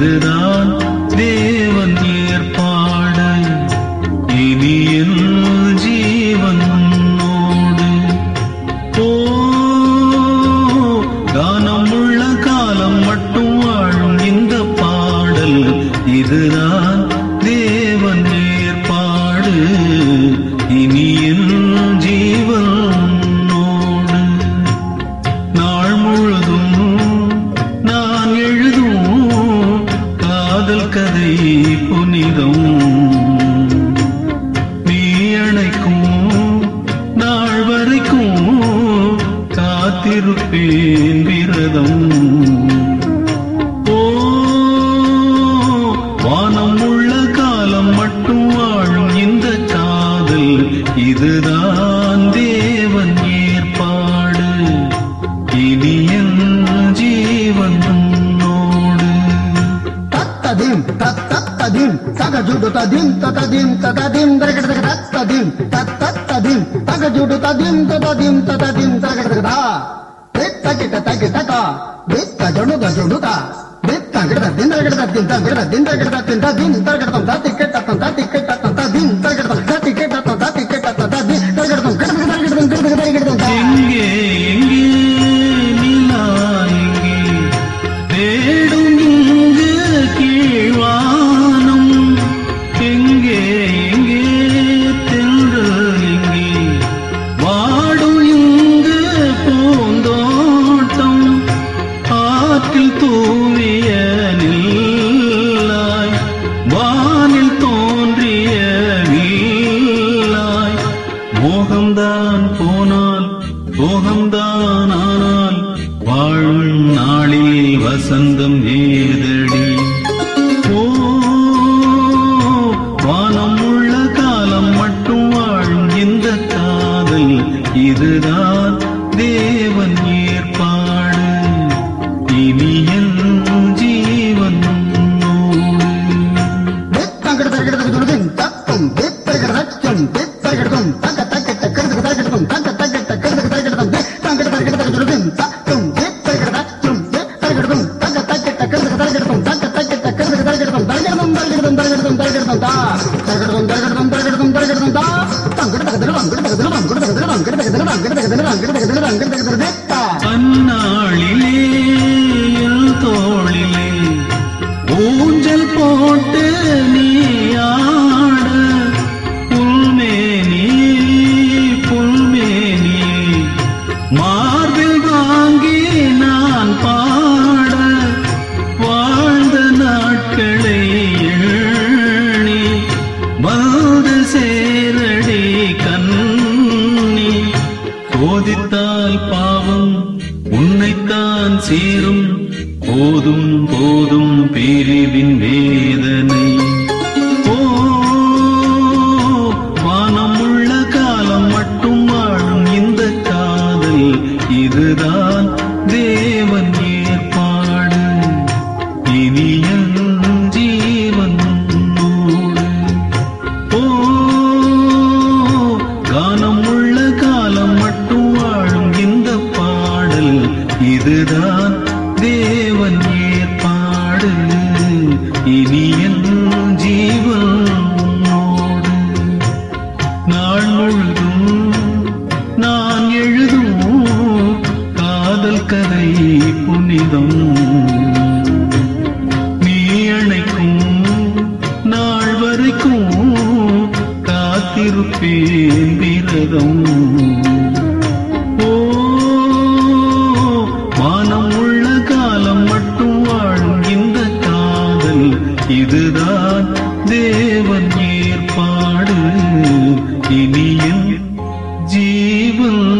இதுதான் தேவன் ஏற்பாடு. இனி என் ஜீவன் உன்னோடு. ஓ கானம் உள்ள காலம் மட்டும் வாழும் இந்த பாடல். இதுதான் தேவன் ஏற்பாடு. இனி என் ஜீவன் கதை புனிதம். நீ அணைக்கும் நாள் வரைக்கும் காத்திருப்பேன் விரதம். வானம் உள்ள காலம் மட்டும் வாழும் இந்த காதல். இதுதான் తదిం తత్తదిం సగజుడు తదిం తదిం తదిం దరగడ తదిం తత్తదిం సగజుడు తదిం తదిం తదిం దరగడ తగిట తగిట విత్త జుడు జుడుత విత్త గిడద దిందరగడ దింత గిడద దిందరగడ దింత దిందరగడ దింత దిందరగడ దింత மோகம்தான் ஆனால் வாழும் நாளில் வசந்தம் ஏதடி. ஓ வானம் உள்ள காலம் மட்டும் வாழும் இந்த காதல் இதுதான் தேவன் ஏற்பாடு. இனி என் ஜீவன் தக்கும் வித்தங்கடதகடதகதுதும் தத்தும் வித்தரகடதச்சும் வித்தரகடதும் தக ¡Déjérgate, déjérgate, déjérgate, déjérgate! போதித்தால் பாவம் உன்னைத்தான் சேரும். போதும் போதும். இனி ஜீவன் நாள் முழுதும் நான் எழுதும் காதல் கதை புனிதம். நீ அணைக்கும் நாள் வரைக்கும் காத்திருப்பேன் விரதம். ജീവൻ